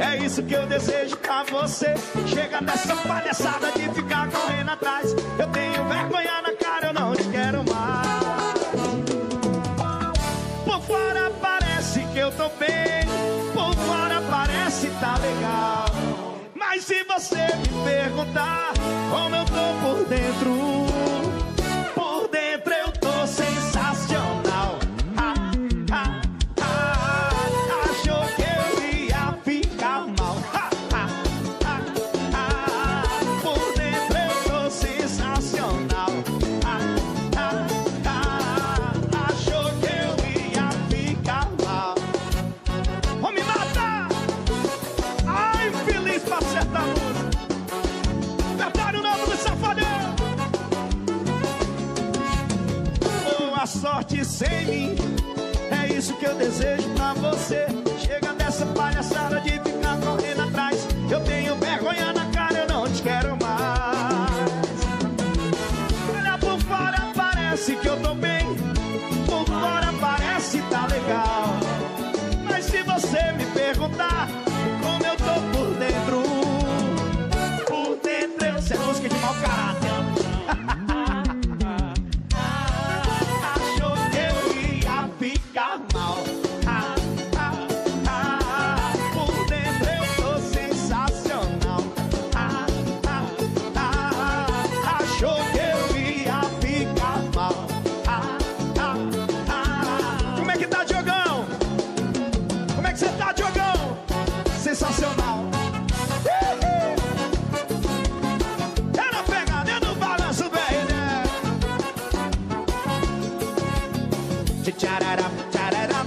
É isso que eu desejo pra você. Chega dessa palhaçada de ficar correndo atrás. Eu tenho vergonha na cara, eu não te quero mais. Por fora parece que eu tô bem. Por fora parece tá legal. Mas se você me perguntar como eu tô por dentro, sorte sem mim. É isso que eu desejo pra você. Chega dessa palhaçada de ficar correndo atrás. Eu tenho vergonha na cara, eu não te quero mais. Olha por fora, parece que eu tô bem. Por fora parece tá legal. Cha-da-da, cha-da-da.